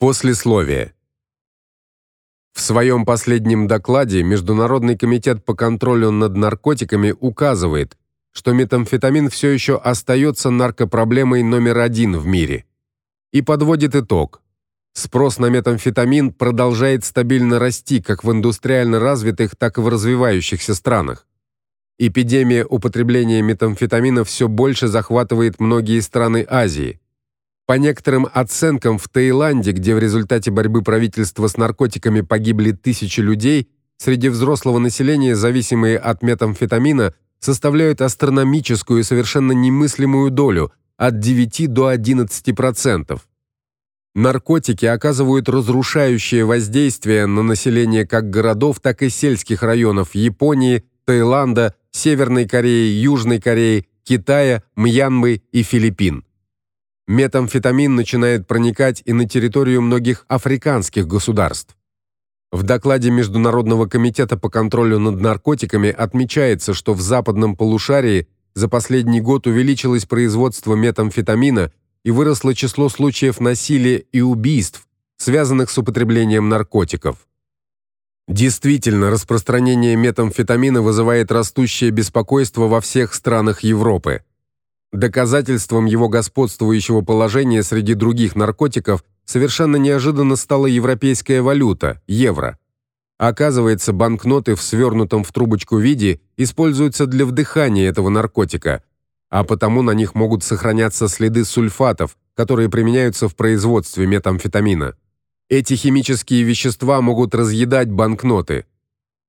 Послесловие. В своем последнем докладе Международный комитет по контролю над наркотиками указывает, что метамфетамин все еще остается наркопроблемой номер один в мире. И подводит итог. Спрос на метамфетамин продолжает стабильно расти как в индустриально развитых, так и в развивающихся странах. Эпидемия употребления метамфетамина все больше захватывает многие страны Азии. По некоторым оценкам, в Таиланде, где в результате борьбы правительства с наркотиками погибли тысячи людей, среди взрослого населения зависимые от метамфетамина составляют астрономическую и совершенно немыслимую долю от 9 до 11%. Наркотики оказывают разрушающее воздействие на население как городов, так и сельских районов Японии, Таиланда, Северной Кореи, Южной Кореи, Китая, Мьянмы и Филиппин. Метамфетамин начинает проникать и на территорию многих африканских государств. В докладе Международного комитета по контролю над наркотиками отмечается, что в западном полушарии за последний год увеличилось производство метамфетамина и выросло число случаев насилия и убийств, связанных с употреблением наркотиков. Действительно, распространение метамфетамина вызывает растущее беспокойство во всех странах Европы. Доказательством его господствующего положения среди других наркотиков совершенно неожиданно стала европейская валюта евро. Оказывается, банкноты в свернутом в трубочку виде используются для вдыхания этого наркотика, а потому на них могут сохраняться следы сульфатов, которые применяются в производстве метамфетамина. Эти химические вещества могут разъедать банкноты.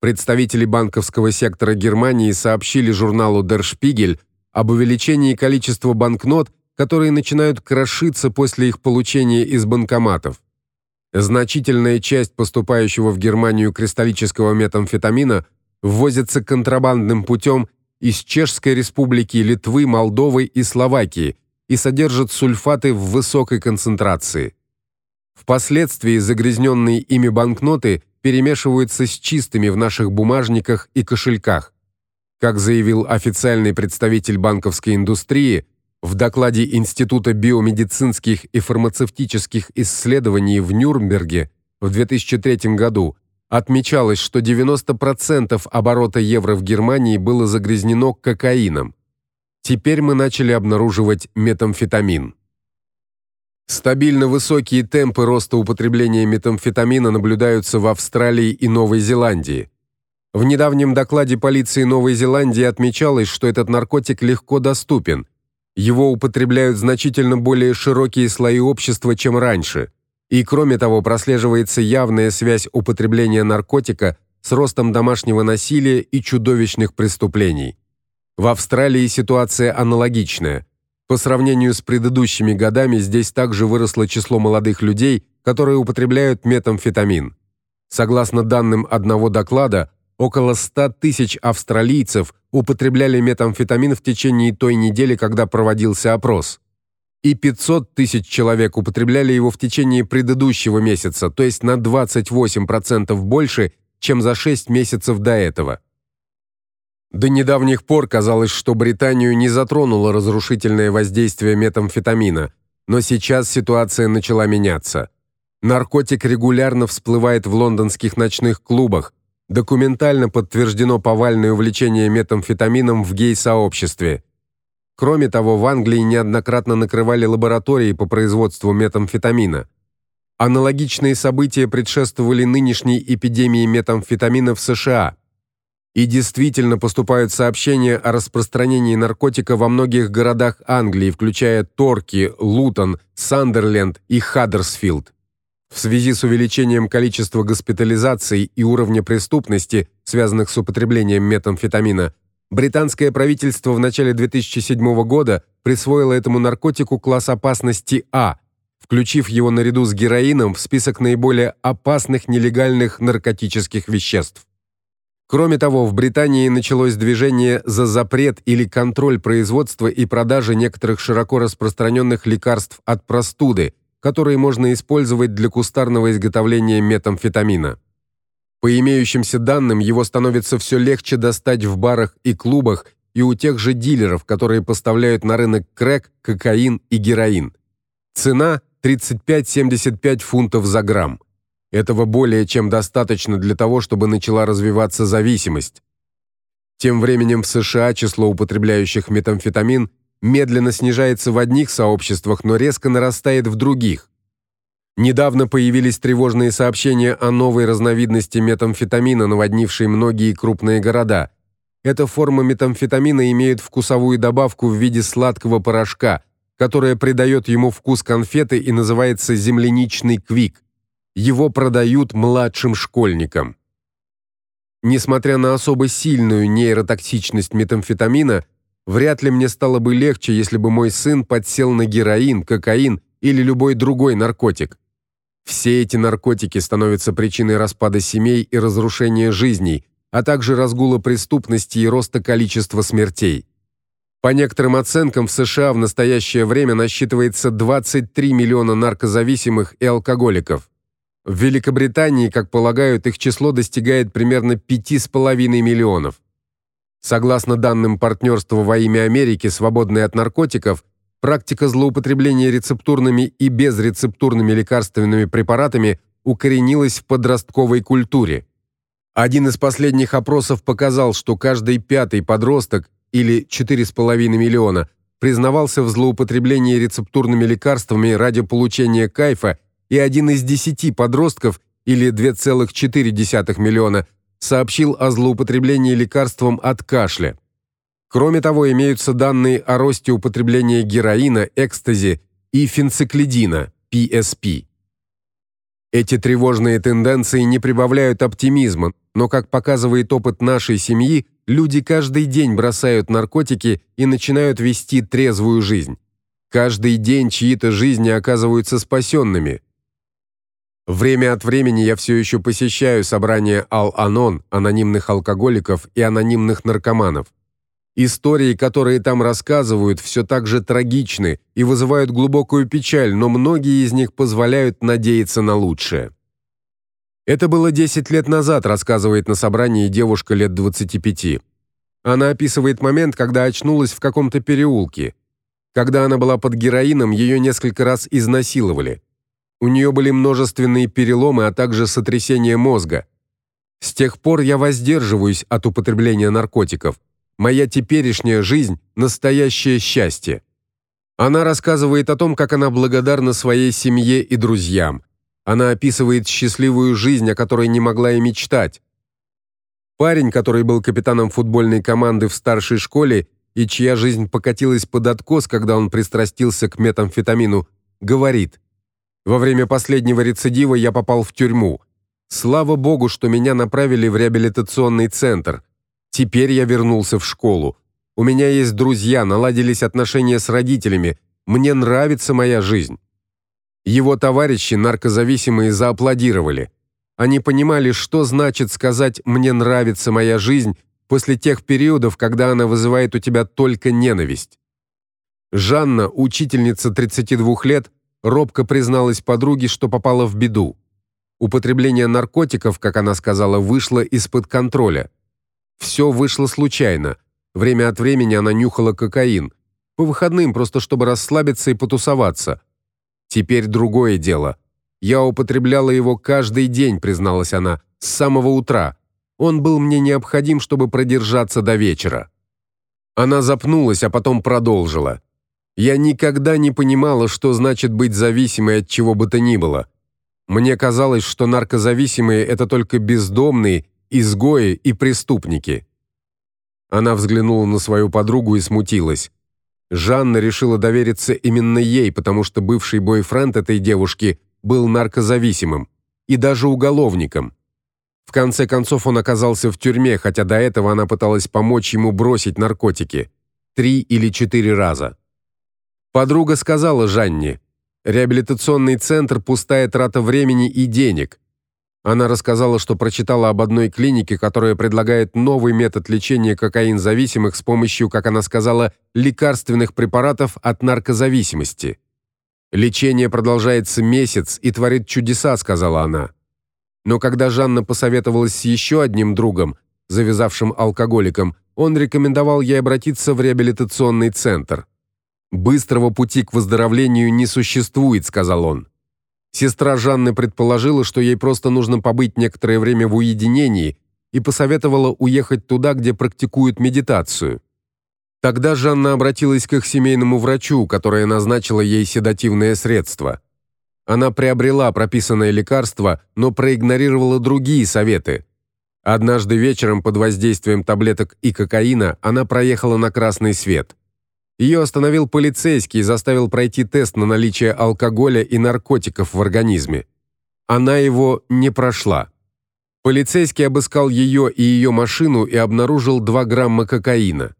Представители банковского сектора Германии сообщили журналу Der Spiegel об увеличении количества банкнот, которые начинают крошиться после их получения из банкоматов. Значительная часть поступающего в Германию кристаллического метамфетамина ввозится контрабандным путем из Чешской Республики, Литвы, Молдовы и Словакии и содержит сульфаты в высокой концентрации. Впоследствии загрязненные ими банкноты перемешиваются с чистыми в наших бумажниках и кошельках. Как заявил официальный представитель банковской индустрии, в докладе Института биомедицинских и фармацевтических исследований в Нюрнберге в 2003 году отмечалось, что 90% оборота евро в Германии было загрязнено кокаином. Теперь мы начали обнаруживать метамфетамин. Стабильно высокие темпы роста употребления метамфетамина наблюдаются в Австралии и Новой Зеландии. В недавнем докладе полиции Новой Зеландии отмечалось, что этот наркотик легко доступен. Его употребляют значительно более широкие слои общества, чем раньше. И кроме того, прослеживается явная связь употребления наркотика с ростом домашнего насилия и чудовищных преступлений. В Австралии ситуация аналогичная. По сравнению с предыдущими годами здесь также выросло число молодых людей, которые употребляют метамфетамин. Согласно данным одного доклада, Около 100 тысяч австралийцев употребляли метамфетамин в течение той недели, когда проводился опрос. И 500 тысяч человек употребляли его в течение предыдущего месяца, то есть на 28% больше, чем за 6 месяцев до этого. До недавних пор казалось, что Британию не затронуло разрушительное воздействие метамфетамина, но сейчас ситуация начала меняться. Наркотик регулярно всплывает в лондонских ночных клубах, документально подтверждено повальное увлечение метамфетамином в гей-сообществе. Кроме того, в Англии неоднократно накрывали лаборатории по производству метамфетамина. Аналогичные события предшествовали нынешней эпидемии метамфетамина в США. И действительно поступают сообщения о распространении наркотика во многих городах Англии, включая Торки, Лутон, Сандерленд и Хаддерсфилд. В связи с увеличением количества госпитализаций и уровня преступности, связанных с употреблением метамфетамина, британское правительство в начале 2007 года присвоило этому наркотику класс опасности А, включив его наряду с героином в список наиболее опасных нелегальных наркотических веществ. Кроме того, в Британии началось движение за запрет или контроль производства и продажи некоторых широко распространенных лекарств от простуды, которые можно использовать для кустарного изготовления метамфетамина. По имеющимся данным, его становится все легче достать в барах и клубах и у тех же дилеров, которые поставляют на рынок крэк, кокаин и героин. Цена 35-75 фунтов за грамм. Этого более чем достаточно для того, чтобы начала развиваться зависимость. Тем временем в США число употребляющих метамфетамин медленно снижается в одних сообществах, но резко нарастает в других. Недавно появились тревожные сообщения о новой разновидности метамфетамина, наводнившей многие крупные города. Эта форма метамфетамина имеет вкусовую добавку в виде сладкого порошка, которая придает ему вкус конфеты и называется земляничный квик. Его продают младшим школьникам. Несмотря на особо сильную нейротоксичность метамфетамина, вряд ли мне стало бы легче, если бы мой сын подсел на героин, кокаин или любой другой наркотик. Все эти наркотики становятся причиной распада семей и разрушения жизней, а также разгула преступности и роста количества смертей. По некоторым оценкам, в США в настоящее время насчитывается 23 миллиона наркозависимых и алкоголиков. В Великобритании, как полагают, их число достигает примерно 5,5 миллионов. Согласно данным партнерства во имя Америки, свободной от наркотиков, практика злоупотребления рецептурными и безрецептурными лекарственными препаратами укоренилась в подростковой культуре. Один из последних опросов показал, что каждый пятый подросток или 4,5 миллиона признавался в злоупотреблении рецептурными лекарствами ради получения кайфа, и один из десяти подростков или 2,4 миллиона сообщил о злоупотреблении лекарством от кашля. Кроме того, имеются данные о росте употребления героина, экстази и фенциклидина, PSP. Эти тревожные тенденции не прибавляют оптимизма, но, как показывает опыт нашей семьи, люди каждый день бросают наркотики и начинают вести трезвую жизнь. Каждый день чьи-то жизни оказываются спасенными. Время от времени я все еще посещаю собрания Ал-Анон, анонимных алкоголиков и анонимных наркоманов. Истории, которые там рассказывают, все так же трагичны и вызывают глубокую печаль, но многие из них позволяют надеяться на лучшее. Это было 10 лет назад, рассказывает на собрании девушка лет 25. Она описывает момент, когда очнулась в каком-то переулке. Когда она была под героином, ее несколько раз изнасиловали. У нее были множественные переломы, а также сотрясение мозга. С тех пор я воздерживаюсь от употребления наркотиков. Моя теперешняя жизнь настоящее счастье. Она рассказывает о том, как она благодарна своей семье и друзьям. Она описывает счастливую жизнь, о которой не могла и мечтать. Парень, который был капитаном футбольной команды в старшей школе и чья жизнь покатилась под откос, когда он пристрастился к метамфетамину, говорит: "Во время последнего рецидива я попал в тюрьму. Слава богу, что меня направили в реабилитационный центр. Теперь я вернулся в школу. У меня есть друзья, наладились отношения с родителями. Мне нравится моя жизнь. Его товарищи, наркозависимые, зааплодировали. Они понимали, что значит сказать мне нравится моя жизнь после тех периодов, когда она вызывает у тебя только ненависть. Жанна, учительница 32 лет, робко призналась подруге, что попала в беду. Употребление наркотиков, как она сказала, вышло из-под контроля. Все вышло случайно. Время от времени она нюхала кокаин. По выходным, просто чтобы расслабиться и потусоваться. Теперь другое дело. Я употребляла его каждый день, призналась она, с самого утра. Он был мне необходим, чтобы продержаться до вечера. Она запнулась, а потом продолжила. Я никогда не понимала, что значит быть зависимой от чего бы то ни было. Мне казалось, что наркозависимые это только бездомные изгои и преступники. Она взглянула на свою подругу и смутилась. Жанна решила довериться именно ей, потому что бывший бойфренд этой девушки был наркозависимым и даже уголовником. В конце концов он оказался в тюрьме, хотя до этого она пыталась помочь ему бросить наркотики три или четыре раза. Подруга сказала Жанне: "Реабилитационный центр пустая трата времени и денег. Она рассказала, что прочитала об одной клинике, которая предлагает новый метод лечения кокаин-зависимых с помощью, как она сказала, лекарственных препаратов от наркозависимости. Лечение продолжается месяц и творит чудеса, сказала она. Но когда Жанна посоветовалась с еще одним другом, завязавшим алкоголиком, он рекомендовал ей обратиться в реабилитационный центр. Быстрого пути к выздоровлению не существует, сказал он. Сестра Жанны предположила, что ей просто нужно побыть некоторое время в уединении и посоветовала уехать туда, где практикуют медитацию. Тогда Жанна обратилась к их семейному врачу, которая назначила ей седативное средство. Она приобрела прописанное лекарство, но проигнорировала другие советы. Однажды вечером под воздействием таблеток и кокаина она проехала на красный свет. Ее остановил полицейский и заставил пройти тест на наличие алкоголя и наркотиков в организме. Она его не прошла. Полицейский обыскал ее и ее машину и обнаружил 2 грамма кокаина.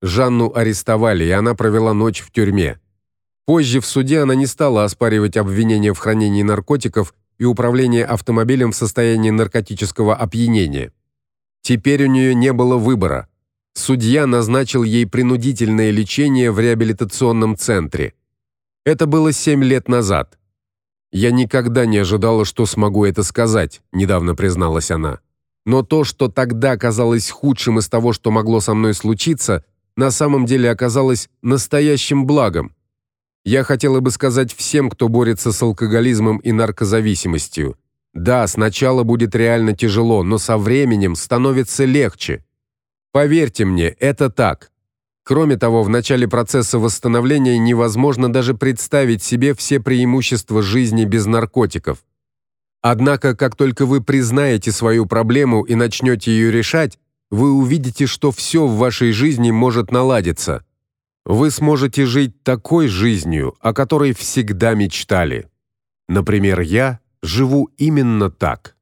Жанну арестовали, и она провела ночь в тюрьме. Позже в суде она не стала оспаривать обвинения в хранении наркотиков и управлении автомобилем в состоянии наркотического опьянения. Теперь у нее не было выбора. Судья назначил ей принудительное лечение в реабилитационном центре. Это было семь лет назад. Я никогда не ожидала, что смогу это сказать, недавно призналась она. Но то, что тогда казалось худшим из того, что могло со мной случиться, на самом деле оказалось настоящим благом. Я хотела бы сказать всем, кто борется с алкоголизмом и наркозависимостью: да, сначала будет реально тяжело, но со временем становится легче. Поверьте мне, это так. Кроме того, в начале процесса восстановления невозможно даже представить себе все преимущества жизни без наркотиков. Однако, как только вы признаете свою проблему и начнете ее решать, вы увидите, что все в вашей жизни может наладиться. Вы сможете жить такой жизнью, о которой всегда мечтали. Например, я живу именно так.